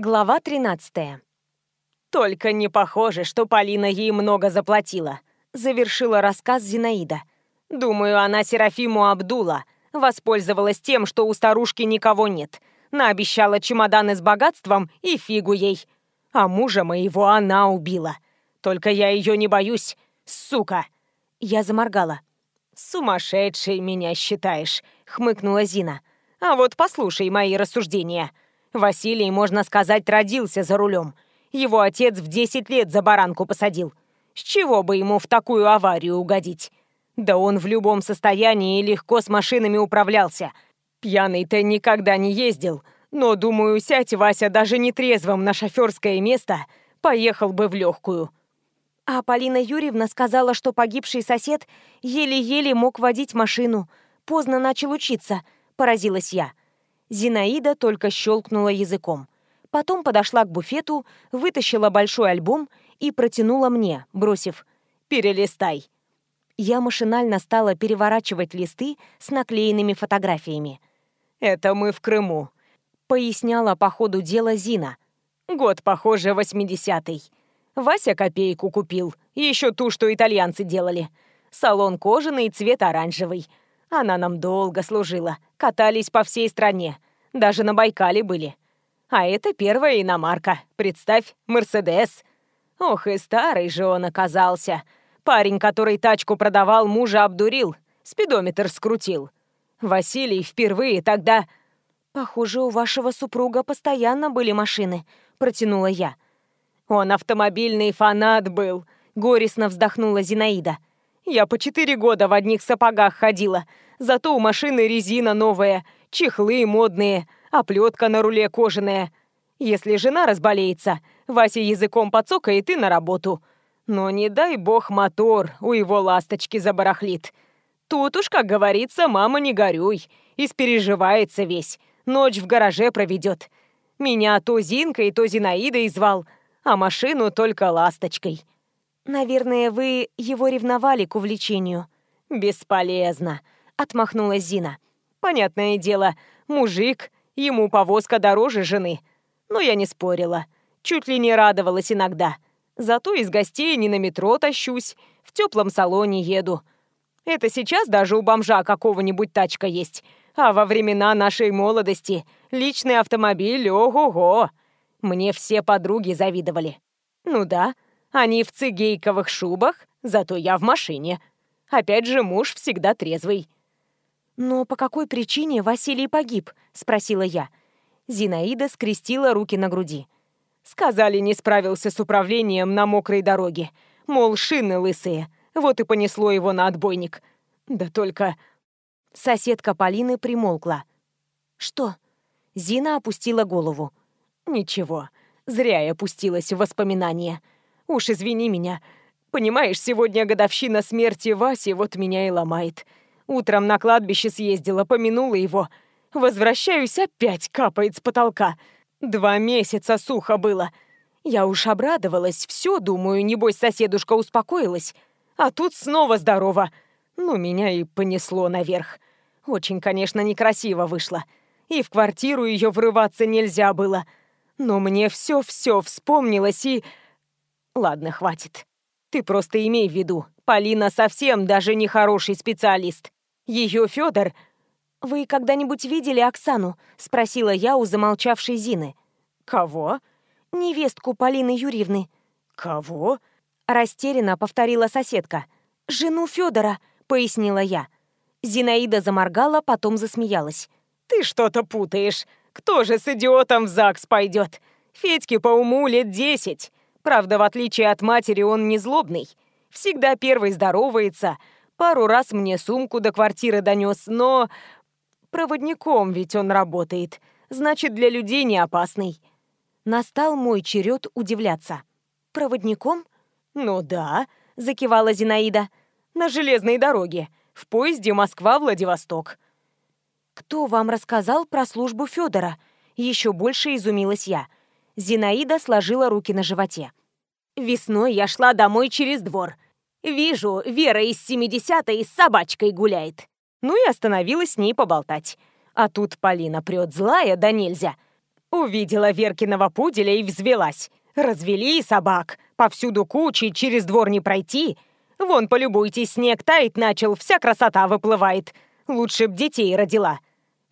Глава 13. «Только не похоже, что Полина ей много заплатила», — завершила рассказ Зинаида. «Думаю, она Серафиму Абдула воспользовалась тем, что у старушки никого нет. Наобещала чемоданы с богатством и фигу ей. А мужа моего она убила. Только я ее не боюсь, сука!» Я заморгала. «Сумасшедшей меня считаешь», — хмыкнула Зина. «А вот послушай мои рассуждения». Василий, можно сказать, родился за рулем. Его отец в 10 лет за баранку посадил. С чего бы ему в такую аварию угодить? Да он в любом состоянии легко с машинами управлялся. Пьяный-то никогда не ездил. Но, думаю, сядь Вася даже не трезвым на шоферское место, поехал бы в легкую. А Полина Юрьевна сказала, что погибший сосед еле-еле мог водить машину. Поздно начал учиться, поразилась я. Зинаида только щелкнула языком. Потом подошла к буфету, вытащила большой альбом и протянула мне, бросив «Перелистай». Я машинально стала переворачивать листы с наклеенными фотографиями. «Это мы в Крыму», — поясняла по ходу дела Зина. «Год, похоже, восьмидесятый. Вася копейку купил, еще ту, что итальянцы делали. Салон кожаный, цвет оранжевый. Она нам долго служила. Катались по всей стране. Даже на Байкале были. А это первая иномарка. Представь, Мерседес. Ох, и старый же он оказался. Парень, который тачку продавал, мужа обдурил. Спидометр скрутил. Василий впервые тогда... «Похоже, у вашего супруга постоянно были машины», — протянула я. «Он автомобильный фанат был», — горестно вздохнула Зинаида. Я по четыре года в одних сапогах ходила. Зато у машины резина новая, чехлы модные, оплетка на руле кожаная. Если жена разболеется, Вася языком подцокает и на работу. Но не дай бог мотор у его ласточки забарахлит. Тут уж, как говорится, мама не горюй. Испереживается весь. Ночь в гараже проведет. Меня то Зинкой, то Зинаидой звал, а машину только ласточкой. «Наверное, вы его ревновали к увлечению». «Бесполезно», — отмахнулась Зина. «Понятное дело, мужик, ему повозка дороже жены. Но я не спорила. Чуть ли не радовалась иногда. Зато из гостей не на метро тащусь, в теплом салоне еду. Это сейчас даже у бомжа какого-нибудь тачка есть. А во времена нашей молодости личный автомобиль, ого-го. Мне все подруги завидовали. Ну да, они в цигейковых шубах, зато я в машине. Опять же, муж всегда трезвый. «Но по какой причине Василий погиб?» — спросила я. Зинаида скрестила руки на груди. Сказали, не справился с управлением на мокрой дороге. Мол, шины лысые. Вот и понесло его на отбойник. Да только... Соседка Полины примолкла. «Что?» Зина опустила голову. «Ничего. Зря я опустилась в воспоминания. Уж извини меня. Понимаешь, сегодня годовщина смерти Васи, вот меня и ломает. Утром на кладбище съездила, помянула его. Возвращаюсь, опять капает с потолка. Два месяца сухо было. Я уж обрадовалась, все, думаю, небось соседушка успокоилась. А тут снова здорово. Ну, меня и понесло наверх. Очень, конечно, некрасиво вышло. И в квартиру ее врываться нельзя было. Но мне все-все вспомнилось и... Ладно, хватит. Ты просто имей в виду, Полина совсем даже не хороший специалист. Ее Федор... «Вы когда-нибудь видели Оксану?» — спросила я у замолчавшей Зины. «Кого?» «Невестку Полины Юрьевны». «Кого?» — растерянно повторила соседка. «Жену Федора», — пояснила я. Зинаида заморгала, потом засмеялась. «Ты что-то путаешь. Кто же с идиотом в ЗАГС пойдет? Федьке по уму лет десять. Правда, в отличие от матери, он не злобный. Всегда первый здоровается. Пару раз мне сумку до квартиры донес, но... Проводником ведь он работает. Значит, для людей не опасный. Настал мой черед удивляться. «Проводником?» «Ну да», — закивала Зинаида. «На железной дороге. В поезде Москва-Владивосток». «Кто вам рассказал про службу Федора? Еще больше изумилась я. Зинаида сложила руки на животе. Весной я шла домой через двор. Вижу, Вера из 70-й с собачкой гуляет. Ну и остановилась с ней поболтать. А тут Полина прет злая, да нельзя. Увидела Веркиного пуделя и взвелась. Развели собак, повсюду кучи, через двор не пройти. Вон, полюбуйтесь, снег таять начал, вся красота выплывает. Лучше б детей родила.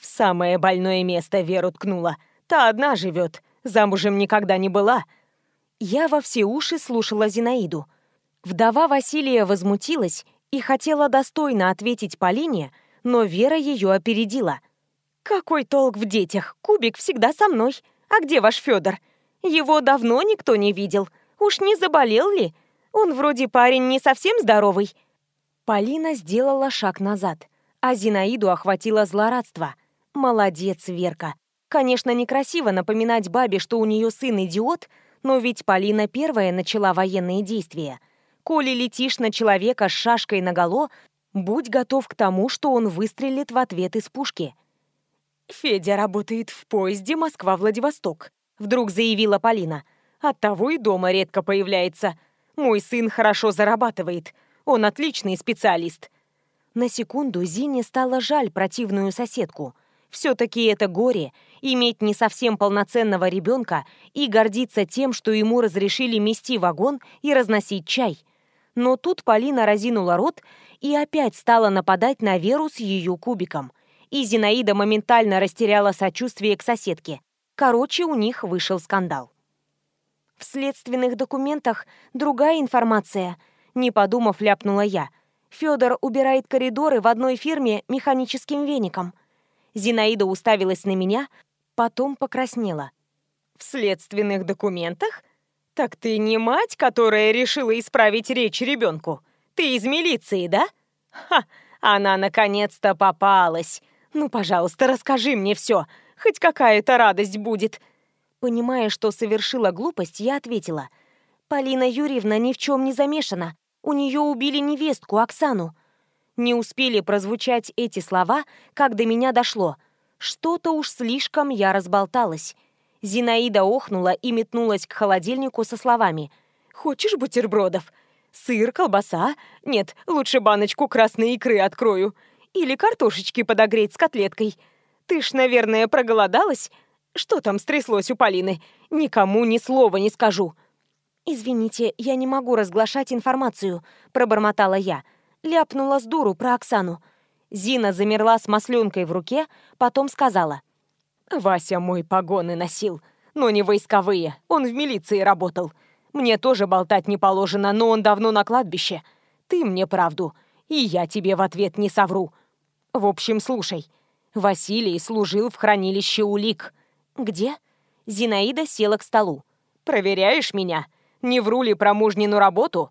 В самое больное место Веру ткнула. Та одна живет, замужем никогда не была. Я во все уши слушала Зинаиду. Вдова Василия возмутилась и хотела достойно ответить Полине, но Вера ее опередила. «Какой толк в детях? Кубик всегда со мной. А где ваш Федор? Его давно никто не видел. Уж не заболел ли? Он вроде парень не совсем здоровый». Полина сделала шаг назад, а Зинаиду охватило злорадство. «Молодец, Верка. Конечно, некрасиво напоминать бабе, что у нее сын идиот, но ведь Полина первая начала военные действия. Коли летишь на человека с шашкой наголо, будь готов к тому, что он выстрелит в ответ из пушки». «Федя работает в поезде Москва-Владивосток», — вдруг заявила Полина. «Оттого и дома редко появляется. Мой сын хорошо зарабатывает. Он отличный специалист». На секунду Зине стало жаль противную соседку. Все-таки это горе — иметь не совсем полноценного ребенка и гордиться тем, что ему разрешили мести вагон и разносить чай. Но тут Полина разинула рот и опять стала нападать на Веру с ее кубиком — и Зинаида моментально растеряла сочувствие к соседке. Короче, у них вышел скандал. В следственных документах другая информация. Не подумав, ляпнула я. Федор убирает коридоры в одной фирме механическим веником. Зинаида уставилась на меня, потом покраснела. В следственных документах? Так ты не мать, которая решила исправить речь ребенку? Ты из милиции, да? Ха, она наконец-то попалась. «Ну, пожалуйста, расскажи мне все. Хоть какая-то радость будет». Понимая, что совершила глупость, я ответила. «Полина Юрьевна ни в чем не замешана. У нее убили невестку, Оксану». Не успели прозвучать эти слова, как до меня дошло. Что-то уж слишком я разболталась. Зинаида охнула и метнулась к холодильнику со словами. «Хочешь бутербродов? Сыр, колбаса? Нет, лучше баночку красной икры открою. Или картошечки подогреть с котлеткой. Ты ж, наверное, проголодалась? Что там стряслось у Полины? Никому ни слова не скажу». «Извините, я не могу разглашать информацию», — пробормотала я. Ляпнула с дуру про Оксану. Зина замерла с масленкой в руке, потом сказала. «Вася мой погоны носил, но не войсковые, он в милиции работал. Мне тоже болтать не положено, но он давно на кладбище. Ты мне правду, и я тебе в ответ не совру. В общем, слушай. Василий служил в хранилище улик. Где? Зинаида села к столу. Проверяешь меня? Не вру ли про мужнину работу?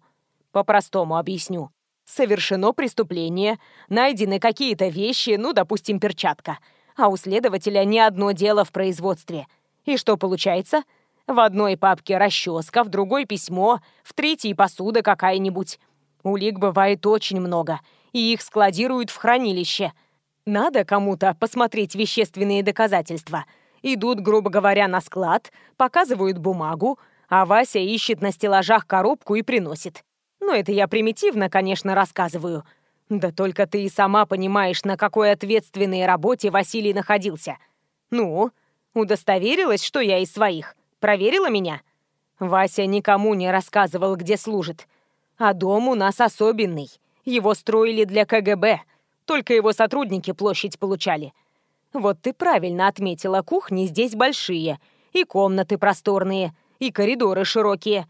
По-простому объясню. Совершено преступление, найдены какие-то вещи, ну, допустим, перчатка. А у следователя не одно дело в производстве. И что получается? В одной папке расческа, в другой письмо, в третьей посуда какая-нибудь. Улик бывает очень много, и их складируют в хранилище. Надо кому-то посмотреть вещественные доказательства. Идут, грубо говоря, на склад, показывают бумагу, а Вася ищет на стеллажах коробку и приносит. Ну, это я примитивно, конечно, рассказываю. Да только ты и сама понимаешь, на какой ответственной работе Василий находился. Ну, удостоверилась, что я из своих? Проверила меня? Вася никому не рассказывал, где служит. А дом у нас особенный. Его строили для КГБ. Только его сотрудники площадь получали. Вот ты правильно отметила, кухни здесь большие. И комнаты просторные, и коридоры широкие.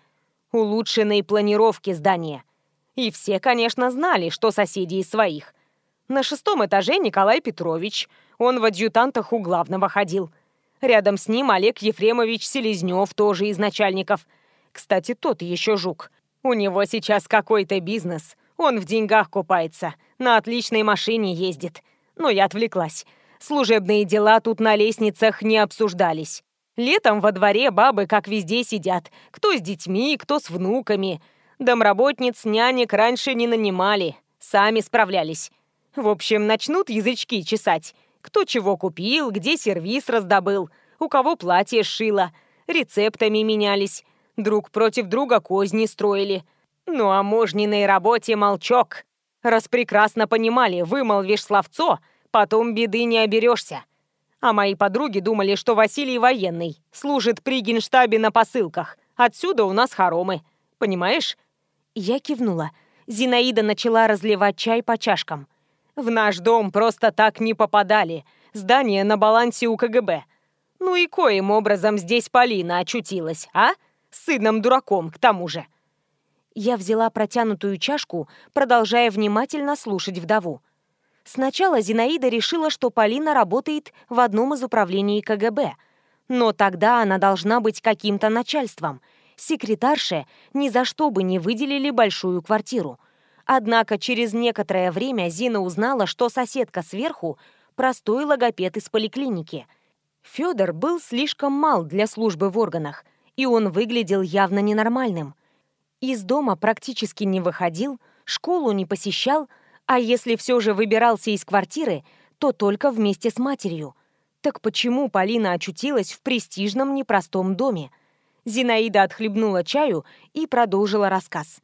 Улучшенные планировки здания. И все, конечно, знали, что соседи из своих. На шестом этаже Николай Петрович. Он в адъютантах у главного ходил. Рядом с ним Олег Ефремович Селезнев, тоже из начальников. Кстати, тот еще жук. У него сейчас какой-то бизнес. Он в деньгах купается, на отличной машине ездит. Но я отвлеклась. Служебные дела тут на лестницах не обсуждались. Летом во дворе бабы, как везде, сидят. Кто с детьми, кто с внуками. Домработниц, нянек раньше не нанимали. Сами справлялись. В общем, начнут язычки чесать. Кто чего купил, где сервис раздобыл, у кого платье сшило. Рецептами менялись. Друг против друга козни строили. Ну о мужниной работе молчок. Раз прекрасно понимали, вымолвишь словцо, потом беды не оберешься. А мои подруги думали, что Василий военный, служит при генштабе на посылках. Отсюда у нас хоромы. Понимаешь? Я кивнула. Зинаида начала разливать чай по чашкам. В наш дом просто так не попадали. Здание на балансе у КГБ. Ну и коим образом здесь Полина очутилась, а? Сыном-дураком, к тому же. Я взяла протянутую чашку, продолжая внимательно слушать вдову. Сначала Зинаида решила, что Полина работает в одном из управлений КГБ. Но тогда она должна быть каким-то начальством. Секретарше ни за что бы не выделили большую квартиру. Однако через некоторое время Зина узнала, что соседка сверху – простой логопед из поликлиники. Федор был слишком мал для службы в органах, и он выглядел явно ненормальным. Из дома практически не выходил, школу не посещал – а если все же выбирался из квартиры, то только вместе с матерью. Так почему Полина очутилась в престижном непростом доме? Зинаида отхлебнула чаю и продолжила рассказ.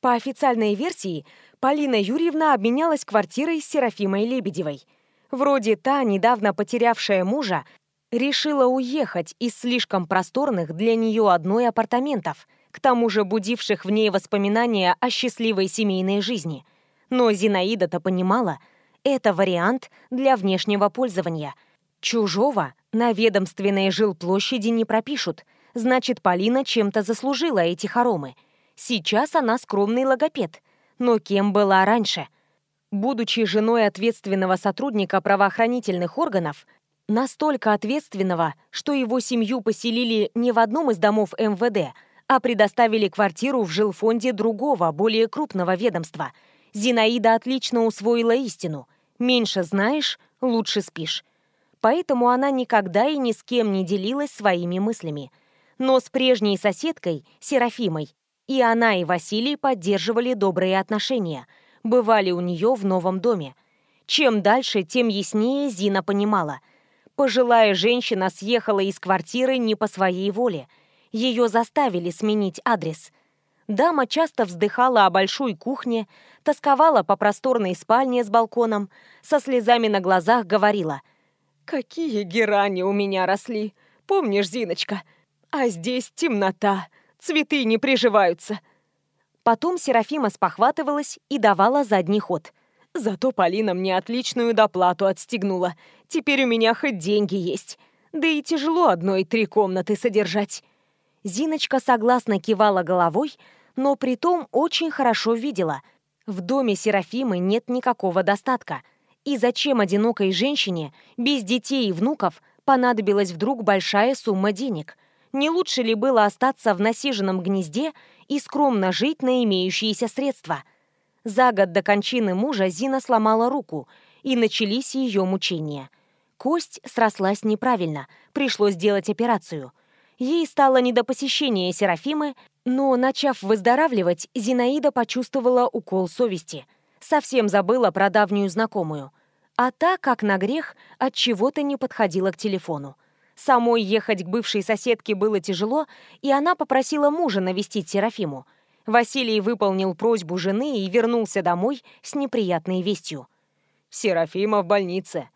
По официальной версии, Полина Юрьевна обменялась квартирой с Серафимой Лебедевой. Вроде та, недавно потерявшая мужа, решила уехать из слишком просторных для нее одной апартаментов, к тому же будивших в ней воспоминания о счастливой семейной жизни – но Зинаида-то понимала, это вариант для внешнего пользования. Чужого на ведомственной жилплощади не пропишут. Значит, Полина чем-то заслужила эти хоромы. Сейчас она скромный логопед. Но кем была раньше? Будучи женой ответственного сотрудника правоохранительных органов, настолько ответственного, что его семью поселили не в одном из домов МВД, а предоставили квартиру в жилфонде другого, более крупного ведомства – Зинаида отлично усвоила истину. Меньше знаешь, лучше спишь. Поэтому она никогда и ни с кем не делилась своими мыслями. Но с прежней соседкой, Серафимой, и она, и Василий поддерживали добрые отношения, бывали у нее в новом доме. Чем дальше, тем яснее Зина понимала. Пожилая женщина съехала из квартиры не по своей воле. Ее заставили сменить адрес – Дама часто вздыхала о большой кухне, тосковала по просторной спальне с балконом, со слезами на глазах говорила. «Какие герани у меня росли! Помнишь, Зиночка? А здесь темнота, цветы не приживаются!» Потом Серафима спохватывалась и давала задний ход. «Зато Полина мне отличную доплату отстегнула. Теперь у меня хоть деньги есть. Да и тяжело одной три комнаты содержать». Зиночка согласно кивала головой, но при том очень хорошо видела. В доме Серафимы нет никакого достатка. И зачем одинокой женщине, без детей и внуков, понадобилась вдруг большая сумма денег? Не лучше ли было остаться в насиженном гнезде и скромно жить на имеющиеся средства? За год до кончины мужа Зина сломала руку, и начались ее мучения. Кость срослась неправильно, пришлось делать операцию – Ей стало не до посещения Серафимы, но, начав выздоравливать, Зинаида почувствовала укол совести. Совсем забыла про давнюю знакомую. А та, как на грех, от чего-то не подходила к телефону. Самой ехать к бывшей соседке было тяжело, и она попросила мужа навестить Серафиму. Василий выполнил просьбу жены и вернулся домой с неприятной вестью. «Серафима в больнице».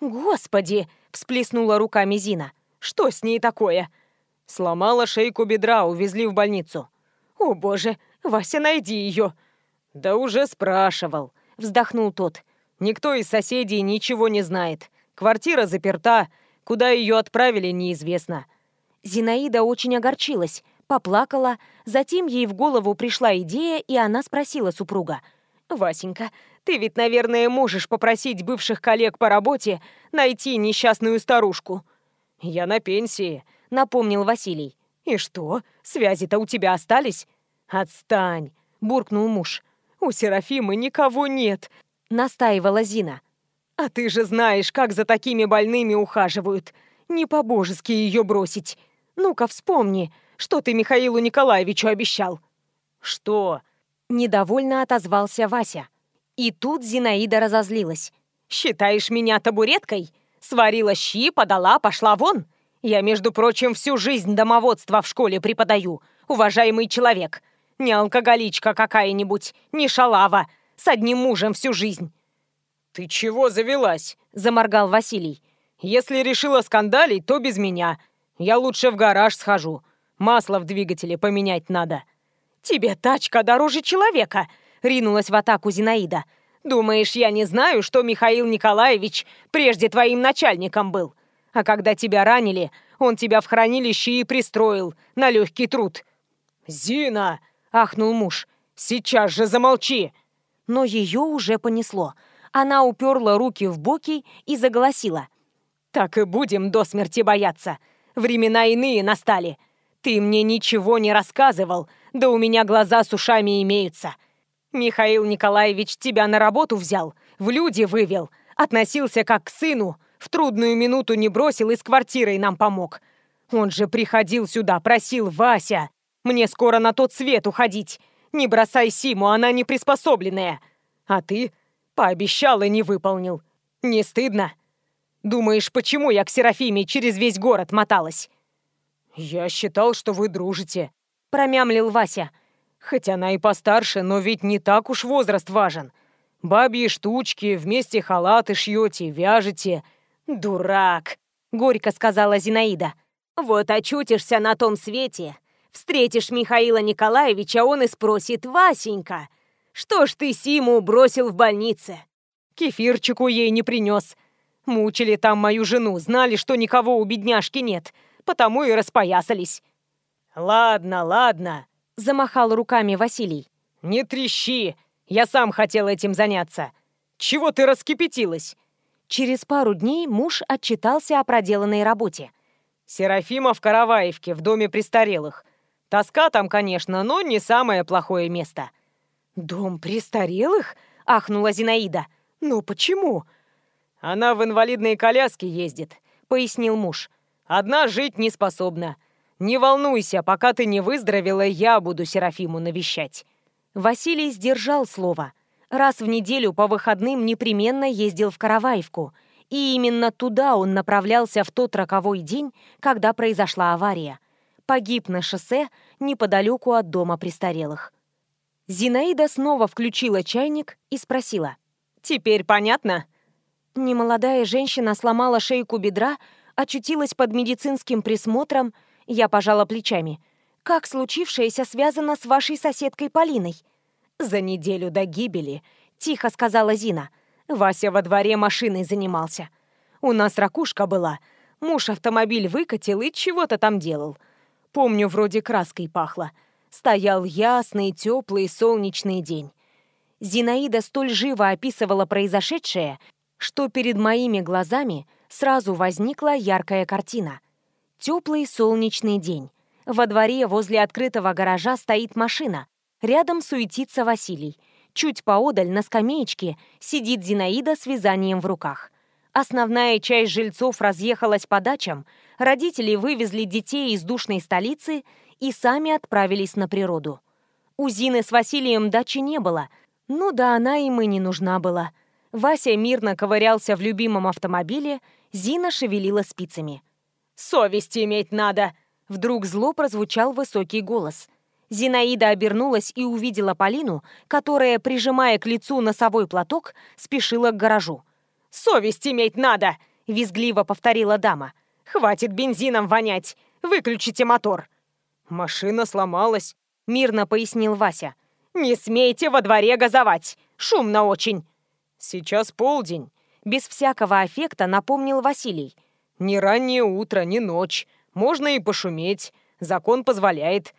«Господи!» – всплеснула руками Зина. «Что с ней такое?» Сломала шейку бедра, увезли в больницу. О боже, Вася, найди ее. Да уже спрашивал, вздохнул тот. Никто из соседей ничего не знает. Квартира заперта, куда ее отправили, неизвестно. Зинаида очень огорчилась, поплакала, затем ей в голову пришла идея, и она спросила супруга. «Васенька, ты ведь, наверное, можешь попросить бывших коллег по работе найти несчастную старушку?» «Я на пенсии», — напомнил Василий. «И что, связи-то у тебя остались?» «Отстань!» — буркнул муж. «У Серафимы никого нет!» — настаивала Зина. «А ты же знаешь, как за такими больными ухаживают. Не по-божески ее бросить. Ну-ка вспомни, что ты Михаилу Николаевичу обещал». «Что?» — недовольно отозвался Вася. И тут Зинаида разозлилась. «Считаешь меня табуреткой? Сварила щи, подала, пошла вон. Я, между прочим, всю жизнь домоводство в школе преподаю, уважаемый человек. Не алкоголичка какая-нибудь, не шалава, с одним мужем всю жизнь». «Ты чего завелась?» – заморгал Василий. Если решила скандалить, то без меня. Я лучше в гараж схожу. Масло в двигателе поменять надо». «Тебе тачка дороже человека!» — ринулась в атаку Зинаида. «Думаешь, я не знаю, что Михаил Николаевич прежде твоим начальником был? А когда тебя ранили, он тебя в хранилище и пристроил на легкий труд». «Зина!» — ахнул муж. «Сейчас же замолчи!» Но ее уже понесло. Она уперла руки в боки и заголосила. «Так и будем до смерти бояться. Времена иные настали. Ты мне ничего не рассказывал, да у меня глаза с ушами имеются. Михаил Николаевич тебя на работу взял, в люди вывел, относился как к сыну, в трудную минуту не бросил и с квартирой нам помог. Он же приходил сюда, просил Вася, мне скоро на тот свет уходить. Не бросай Симу, она не приспособленная. А ты пообещал и не выполнил. Не стыдно? Думаешь, почему я к Серафиме через весь город моталась? Я считал, что вы дружите, промямлил Вася. Хоть она и постарше, но ведь не так уж возраст важен. Бабьи штучки, вместе халаты шьете, вяжете. Дурак, горько сказала Зинаида. Вот очутишься на том свете, встретишь Михаила Николаевича, он и спросит, «Васенька, что ж ты Симу бросил в больнице?» Кефирчику ей не принес. Мучили там мою жену, знали, что никого у бедняжки нет, потому и распоясались. «Ладно, ладно», — замахал руками Василий. «Не трещи, я сам хотел этим заняться. Чего ты раскипятилась?» Через пару дней муж отчитался о проделанной работе. «Серафима в Караваевке, в доме престарелых. Тоска там, конечно, но не самое плохое место». «Дом престарелых?» — ахнула Зинаида. «Ну почему?» «Она в инвалидной коляске ездит», — пояснил муж. «Одна жить не способна. Не волнуйся, пока ты не выздоровела, я буду Серафиму навещать». Василий сдержал слово. Раз в неделю по выходным непременно ездил в Караваевку. И именно туда он направлялся в тот роковой день, когда произошла авария. Погиб на шоссе неподалеку от дома престарелых. Зинаида снова включила чайник и спросила. «Теперь понятно?» Немолодая женщина сломала шейку бедра, очутилась под медицинским присмотром, я пожала плечами. «Как случившееся связано с вашей соседкой Полиной?» «За неделю до гибели», — тихо сказала Зина. «Вася во дворе машиной занимался. У нас ракушка была. Муж автомобиль выкатил и чего-то там делал. Помню, вроде краской пахло. Стоял ясный, теплый, солнечный день. Зинаида столь живо описывала произошедшее, что перед моими глазами сразу возникла яркая картина — Теплый солнечный день. Во дворе возле открытого гаража стоит машина. Рядом суетится Василий. Чуть поодаль на скамеечке сидит Зинаида с вязанием в руках. Основная часть жильцов разъехалась по дачам, родители вывезли детей из душной столицы и сами отправились на природу. У Зины с Василием дачи не было. Ну да, она им и не нужна была. Вася мирно ковырялся в любимом автомобиле, Зина шевелила спицами – «Совесть иметь надо!» Вдруг зло прозвучал высокий голос. Зинаида обернулась и увидела Полину, которая, прижимая к лицу носовой платок, спешила к гаражу. «Совесть иметь надо!» — визгливо повторила дама. «Хватит бензином вонять! Выключите мотор!» «Машина сломалась», — мирно пояснил Вася. «Не смейте во дворе газовать! Шумно очень!» «Сейчас полдень», — без всякого аффекта напомнил Василий. Ни раннее утро, ни ночь. Можно и пошуметь. Закон позволяет.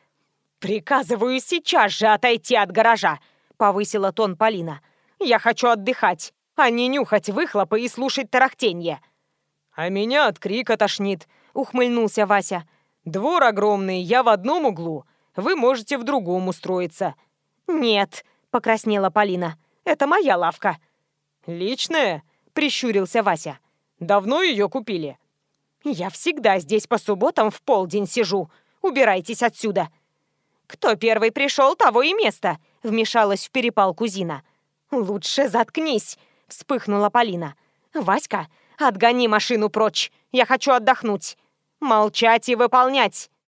«Приказываю сейчас же отойти от гаража!» — повысила тон Полина. «Я хочу отдыхать, а не нюхать выхлопы и слушать тарахтенье!» «А меня от крика тошнит», — ухмыльнулся Вася. «Двор огромный, я в одном углу. Вы можете в другом устроиться». «Нет», — покраснела Полина. «Это моя лавка». «Личная?» — прищурился Вася. «Давно ее купили?» Я всегда здесь по субботам в полдень сижу. Убирайтесь отсюда. Кто первый пришел, того и место, вмешалась в перепалку Зина. Лучше заткнись, вспыхнула Полина. Васька, отгони машину прочь. Я хочу отдохнуть. Молчать и выполнять.